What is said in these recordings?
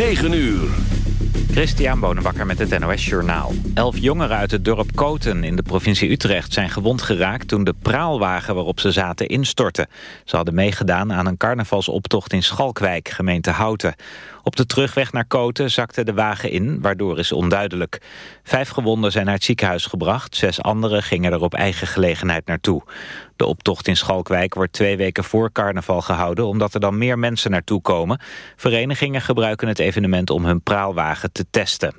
9 uur. Christian Bonenbakker met het NOS Journaal. Elf jongeren uit het dorp Koten in de provincie Utrecht zijn gewond geraakt... toen de praalwagen waarop ze zaten instortte. Ze hadden meegedaan aan een carnavalsoptocht in Schalkwijk, gemeente Houten. Op de terugweg naar Koten zakte de wagen in, waardoor is onduidelijk. Vijf gewonden zijn naar het ziekenhuis gebracht. Zes anderen gingen er op eigen gelegenheid naartoe. De optocht in Schalkwijk wordt twee weken voor carnaval gehouden... omdat er dan meer mensen naartoe komen. Verenigingen gebruiken het evenement om hun praalwagen te testen.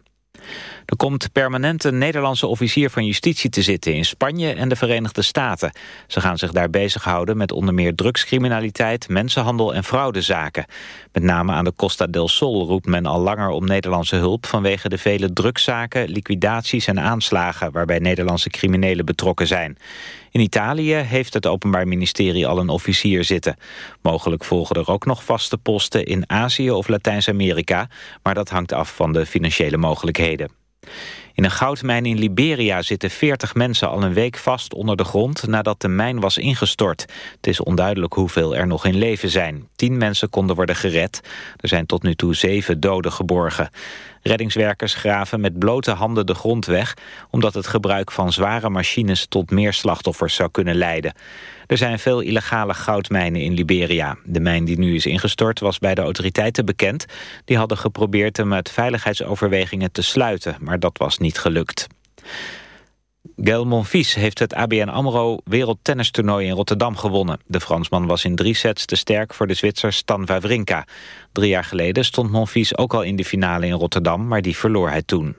Er komt permanent een Nederlandse officier van justitie te zitten in Spanje en de Verenigde Staten. Ze gaan zich daar bezighouden met onder meer drugscriminaliteit, mensenhandel en fraudezaken. Met name aan de Costa del Sol roept men al langer om Nederlandse hulp vanwege de vele drugszaken, liquidaties en aanslagen waarbij Nederlandse criminelen betrokken zijn. In Italië heeft het Openbaar Ministerie al een officier zitten. Mogelijk volgen er ook nog vaste posten in Azië of Latijns-Amerika, maar dat hangt af van de financiële mogelijkheden. In een goudmijn in Liberia zitten 40 mensen al een week vast onder de grond nadat de mijn was ingestort. Het is onduidelijk hoeveel er nog in leven zijn. Tien mensen konden worden gered. Er zijn tot nu toe zeven doden geborgen. Reddingswerkers graven met blote handen de grond weg... omdat het gebruik van zware machines tot meer slachtoffers zou kunnen leiden. Er zijn veel illegale goudmijnen in Liberia. De mijn die nu is ingestort was bij de autoriteiten bekend. Die hadden geprobeerd hem met veiligheidsoverwegingen te sluiten... maar dat was niet gelukt. Gael Monfils heeft het ABN AMRO wereldtennistoernooi in Rotterdam gewonnen. De Fransman was in drie sets te sterk voor de Zwitser Stan Wawrinka. Drie jaar geleden stond Monfils ook al in de finale in Rotterdam, maar die verloor hij toen.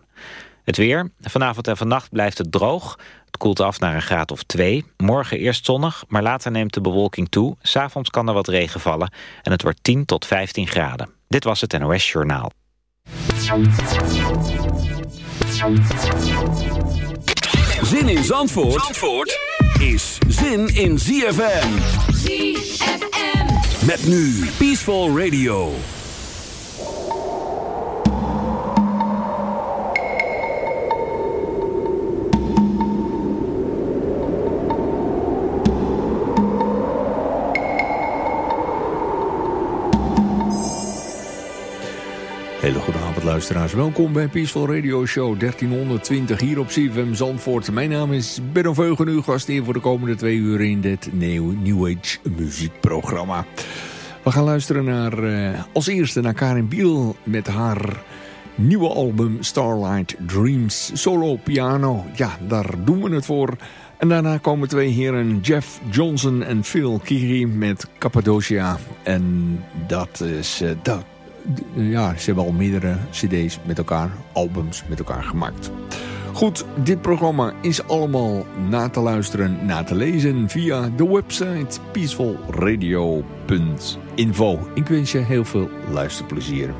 Het weer. Vanavond en vannacht blijft het droog. Het koelt af naar een graad of twee. Morgen eerst zonnig, maar later neemt de bewolking toe. S'avonds kan er wat regen vallen en het wordt 10 tot 15 graden. Dit was het NOS Journaal. Zin in Zandvoort, Zandvoort is zin in ZFM. ZFM. Met nu Peaceful Radio. Hele goede avond luisteraars. Welkom bij Peaceful Radio Show 1320 hier op CFM Zandvoort. Mijn naam is Benno Veugen, uw gast hier voor de komende twee uur in dit New, New Age muziekprogramma. We gaan luisteren naar, uh, als eerste naar Karin Biel met haar nieuwe album Starlight Dreams solo piano. Ja, daar doen we het voor. En daarna komen twee heren Jeff Johnson en Phil Kiri met Cappadocia. En dat is... Uh, dat ja, ze hebben al meerdere cd's met elkaar, albums met elkaar gemaakt. Goed, dit programma is allemaal na te luisteren, na te lezen via de website peacefulradio.info. Ik wens je heel veel luisterplezier.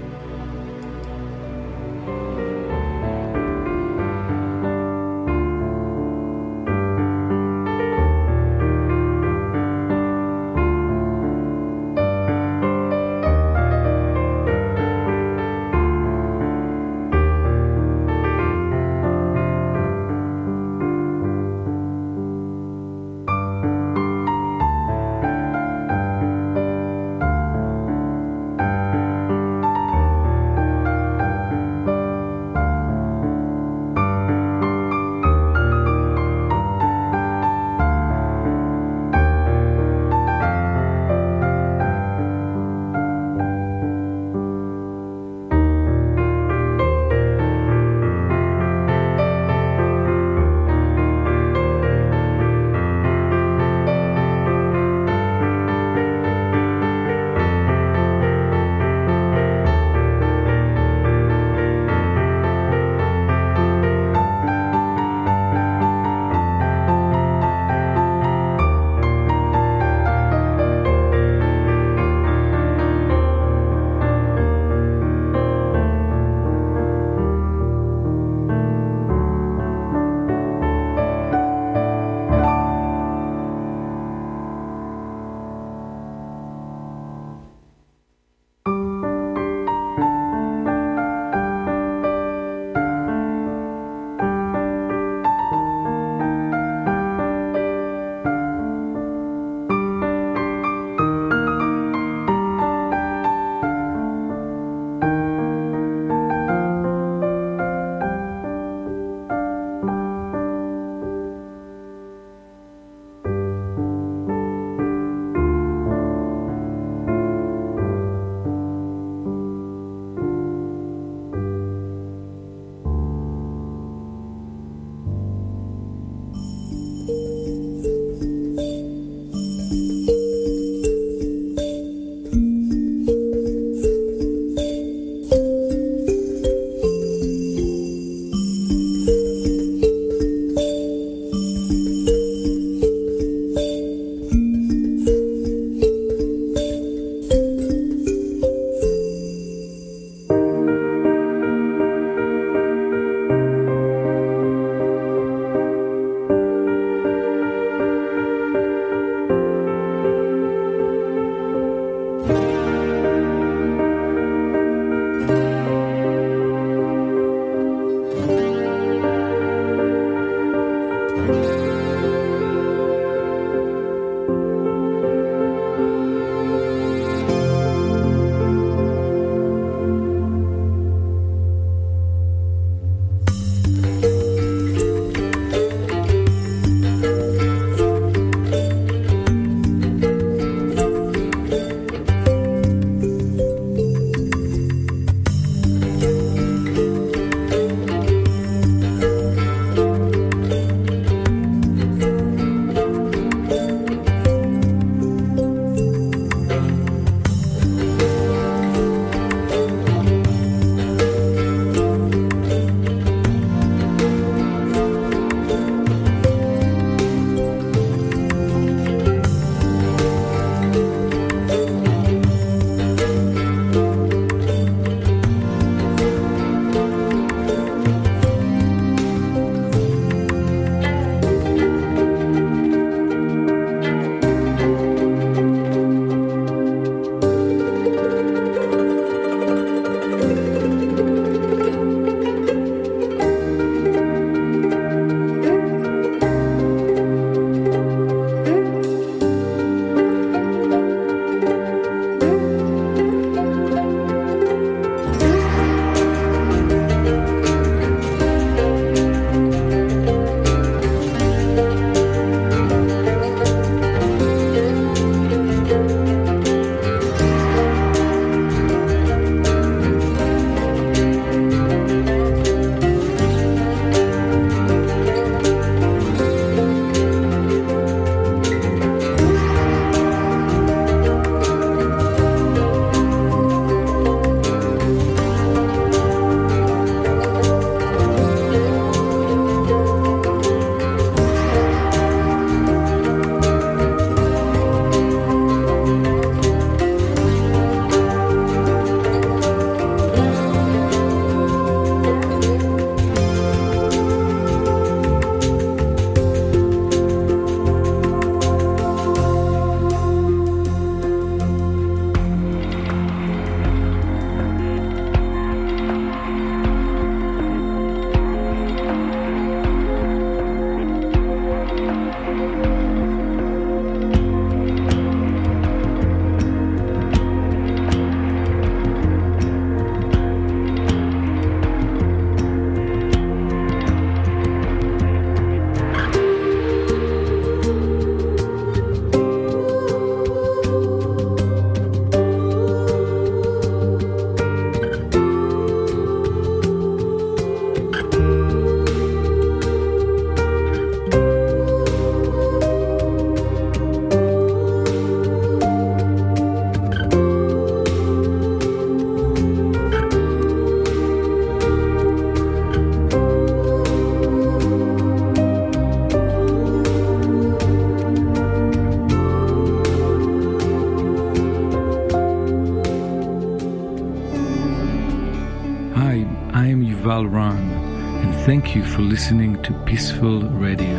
Yuval and thank you for listening to Peaceful Radio.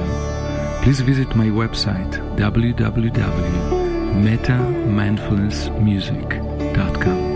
Please visit my website www.metamindfulnessmusic.com.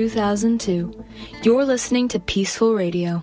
2002. You're listening to Peaceful Radio.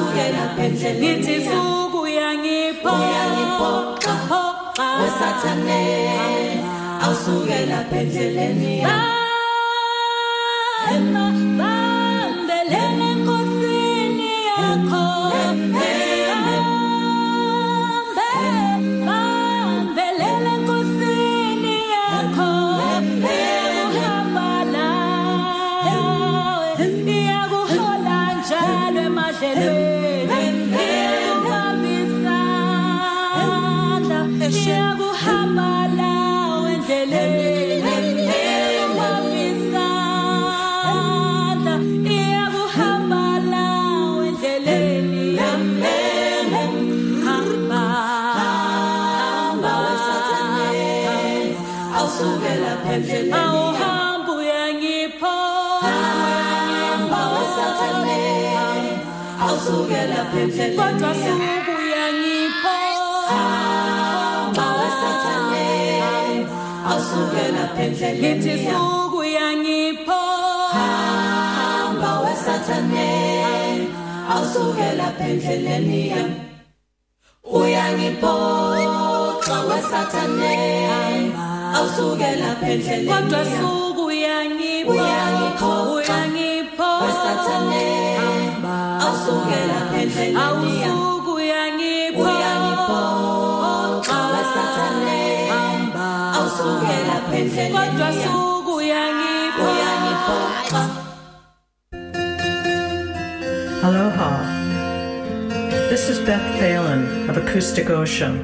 awusukela phendleleni ngithi suku uyangipho uyangipho wesathane awusukela phendleleni kodwa suku uyangipho mawasathane awusukela phendleleni ngithi suku uyangipho hamba wesathane awusukela phendleleni yami uyangiphoxa wesathane awusukela phendleleni kodwa suku uyangipho uyangipho wesathane awusukela phendleleni awusuku uyangipho uyangiphoxa wesathane awusukela phendleleni kodwa suku uyangipho uyangiphoxa Aloha. This is Beth Phelan of Acoustic Ocean.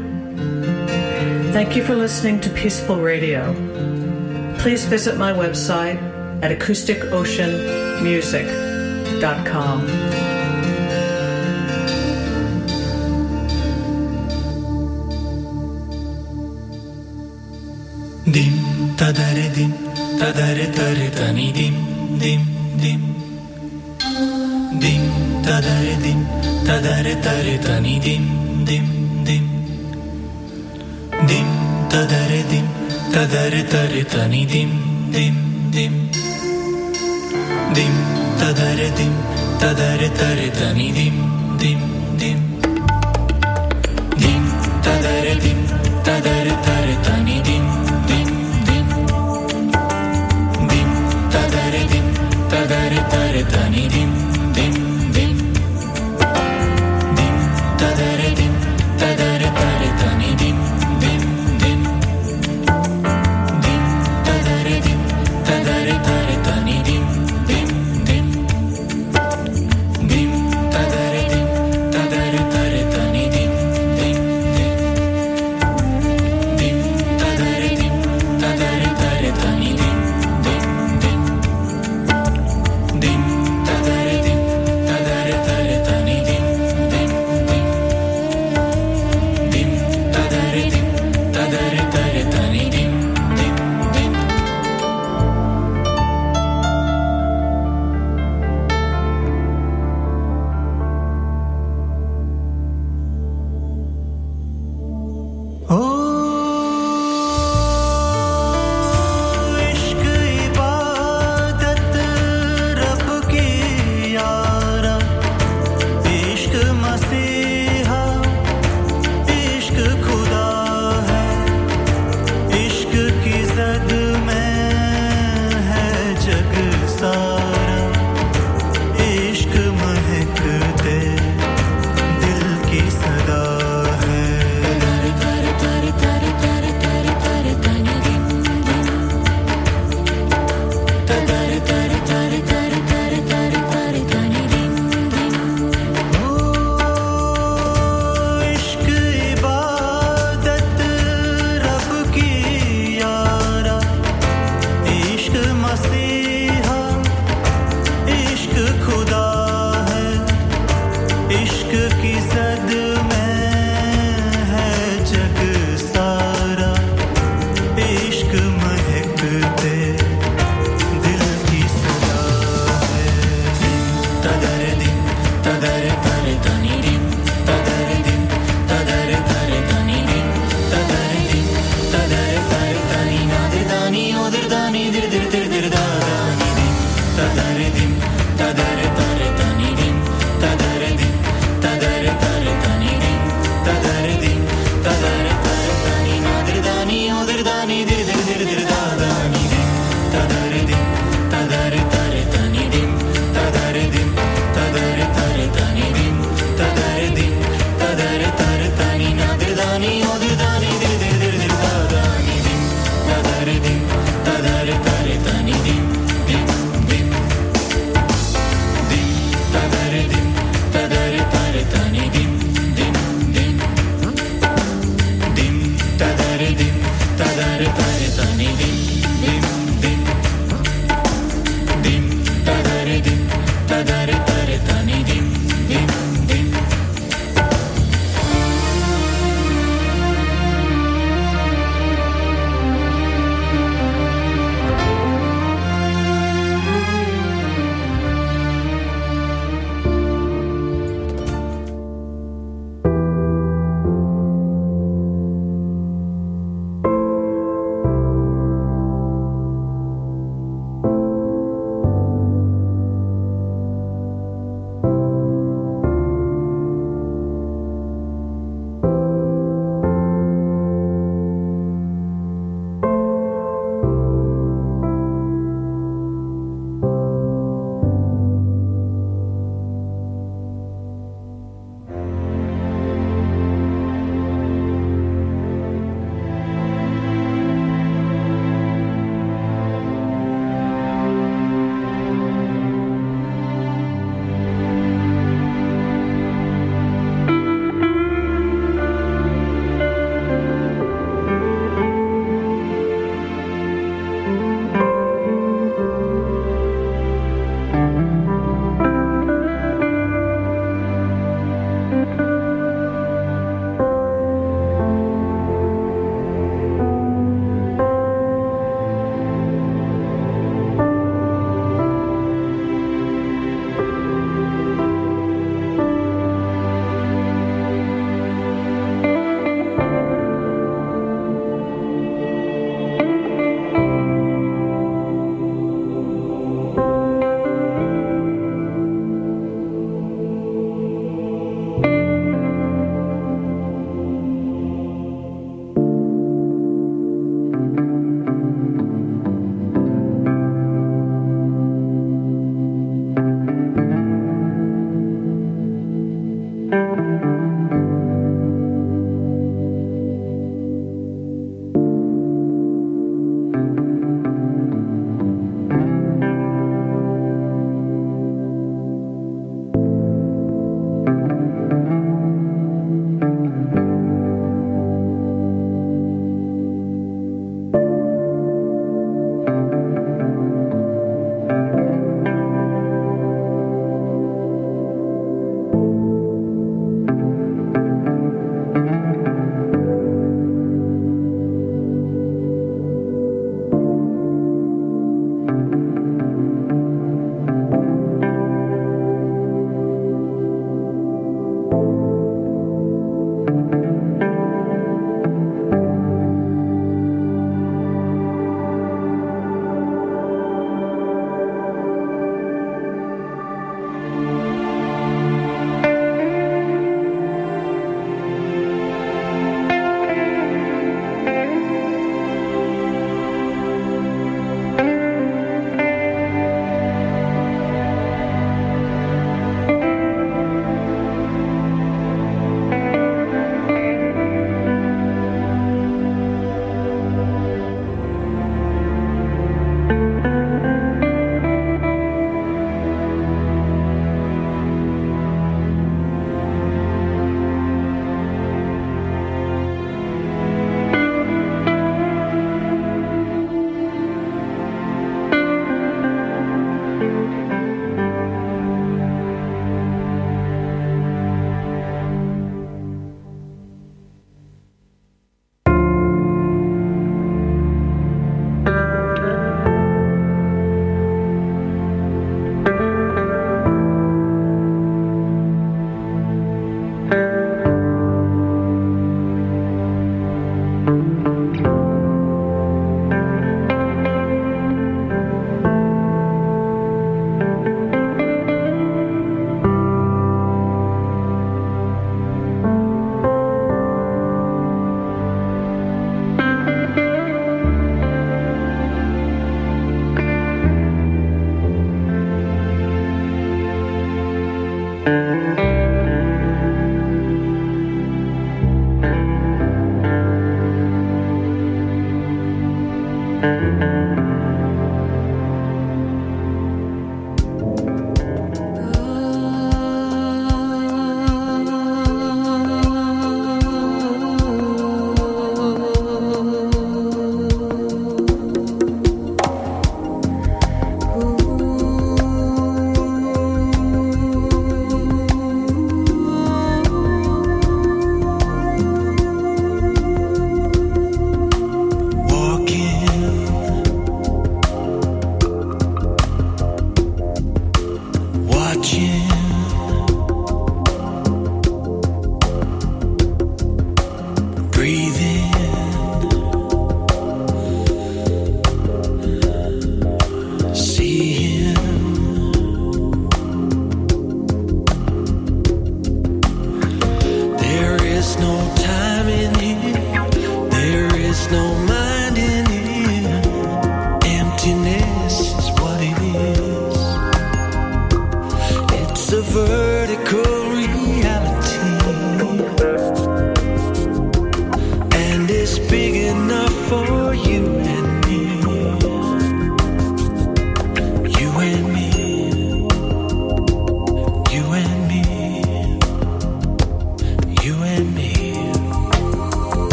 Thank you for listening to Peaceful Radio. Please visit my website at acousticoceanmusic.com. dim tadare dim tadare tare tani dim dim dim. Dim tadare dim tadare tare tani dim dim dim. Dim tadare dim tadare tare tani dim dim dim. Dim tadare dim tadare tare tani dim dim dim 的你听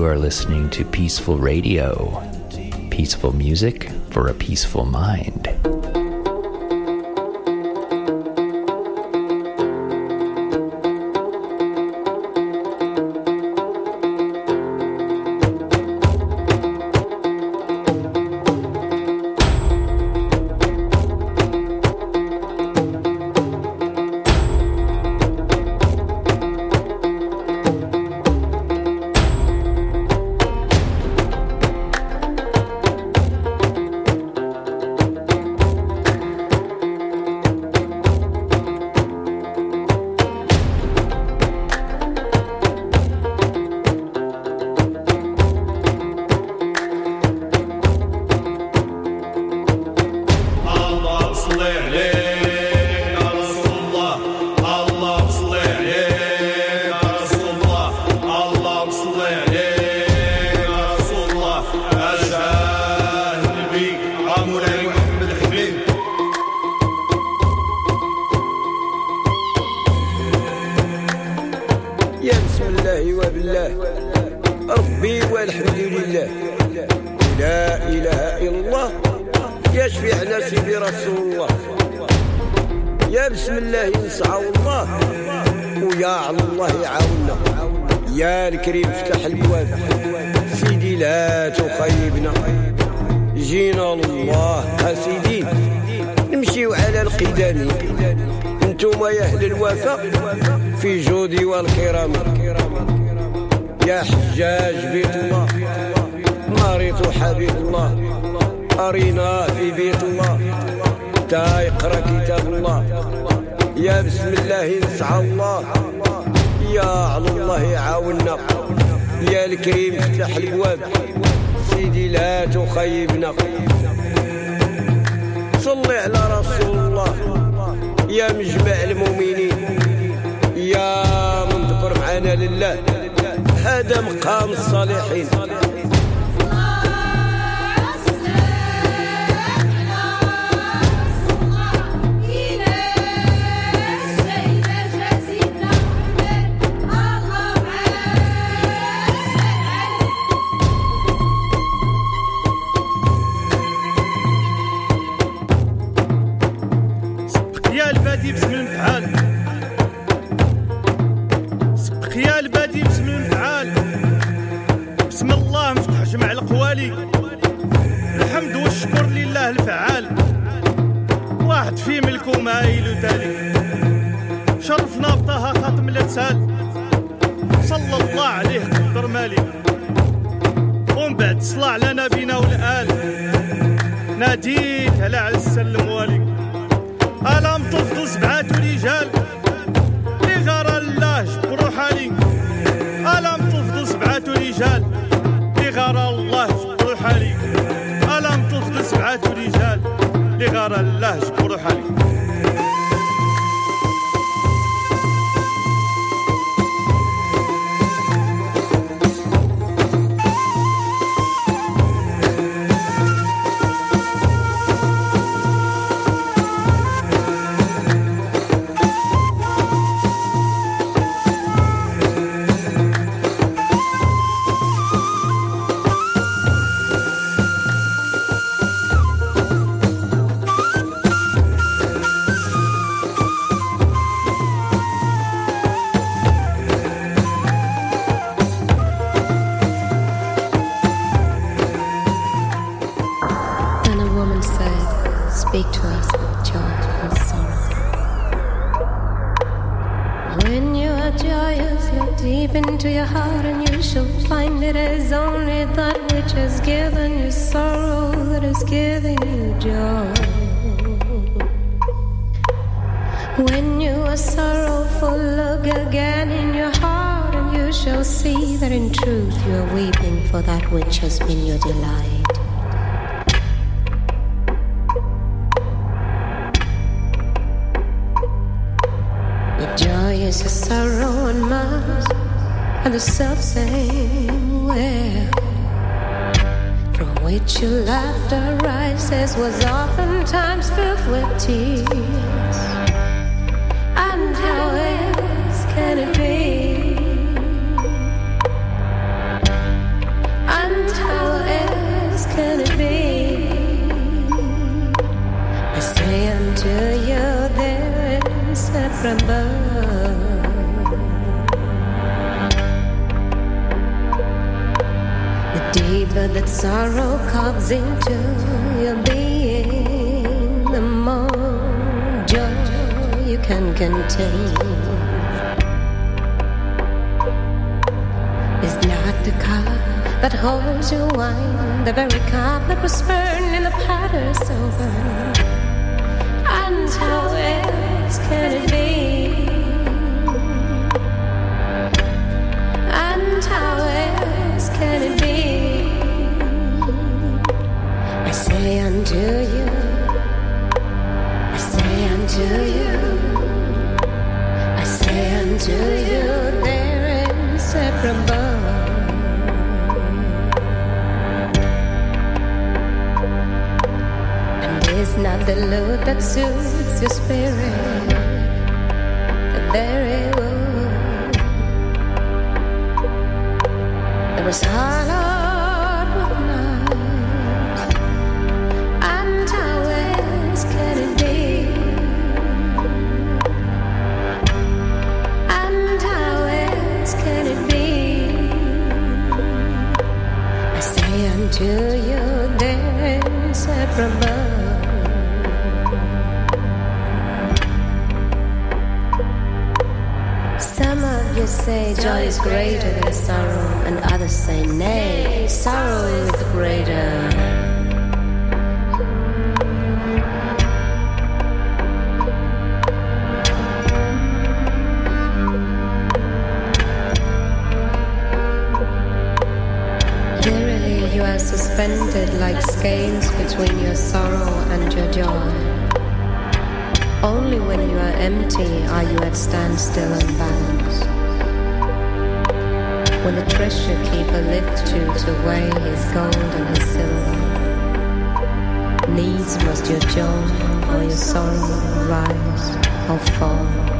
You are listening to Peaceful Radio, peaceful music for a peaceful mind. جاش في على سيدي رسول الله. يا بسم الله نسعى الله ويا على الله يعاوننا يا الكريم افتح البواب. سيدي لا تخيبنا. جينا الله سيدي نمشيو على القدام أنتم يا أهل الوفاء في جودي والكرام. يا حجاج بيت الله مريض حبيب الله. أرينا في بيت الله تا يقرا كتاب الله. يا بسم الله نسعى الله. يا على الله يعاوننا يا الكريم افتح البواب. سيدي لا تخيبنا. صلي على رسول الله. يا مجمع المؤمنين. يا من ذكر معنا لله. هذا مقام الصالحين. والشكر لله الفعال. واحد في ملكه مايل تالي. شرفنا بطه خاتم الارسال صلى الله عليه قدر مالي. ومن بعد صلى على نبينا والآل. ناديت على عز الموالي. ألم تفضل سبعة رجال. لغار الله جبروا حالي. ألم تفضل سبعة رجال. دهر اللهج برحلي and mirth, and the self same way. From which your laughter rises was oftentimes filled with tears. And how else can it be? And how else can it be? I say unto you, there is inseparable. The deeper that sorrow comes into your being, the more joy you can contain. Is not the cup that holds your wine the very cup that was burned in the potter's silver? And how else can it be? And how else can it be? Say unto you, I say unto you, I say unto you, they're inseparable. And is not the load that soothes your spirit the very wood that was hollowed till your dance from. Some of you say joy is greater than sorrow, and others say nay, sorrow is greater. Suspended like scales between your sorrow and your joy. Only when you are empty are you at standstill and balance. When the treasure keeper lifts you to weigh his gold and his silver, needs must your joy or your sorrow rise or fall.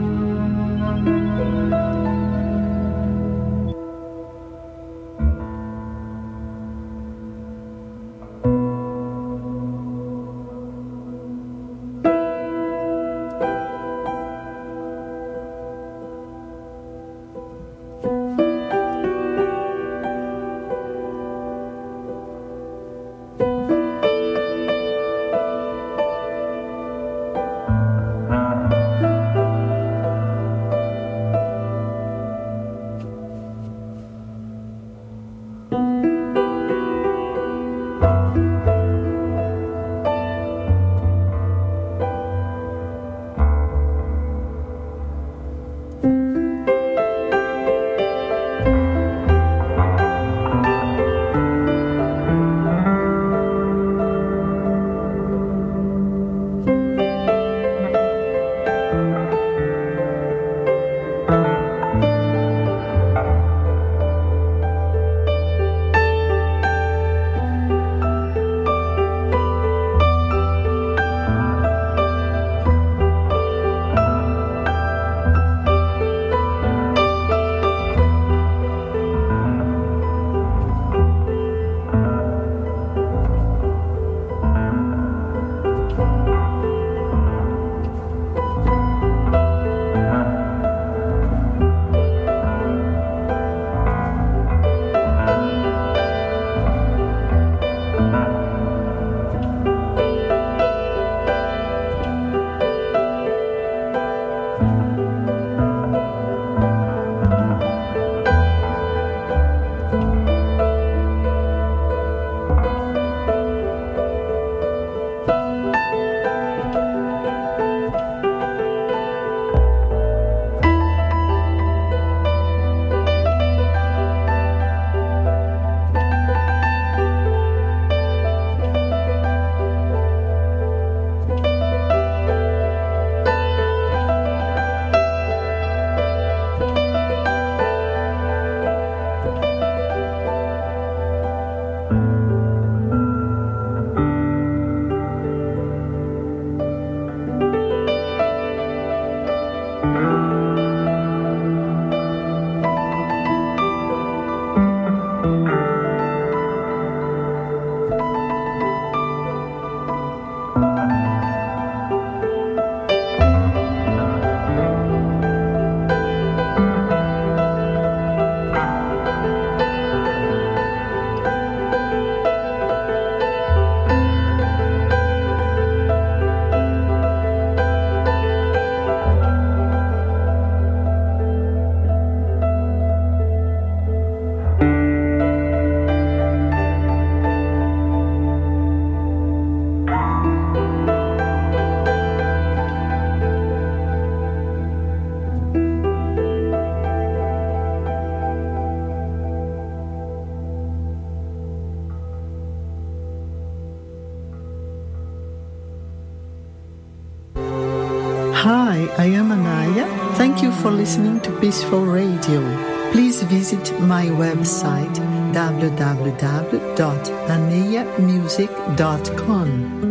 my website www.aniamusic.com.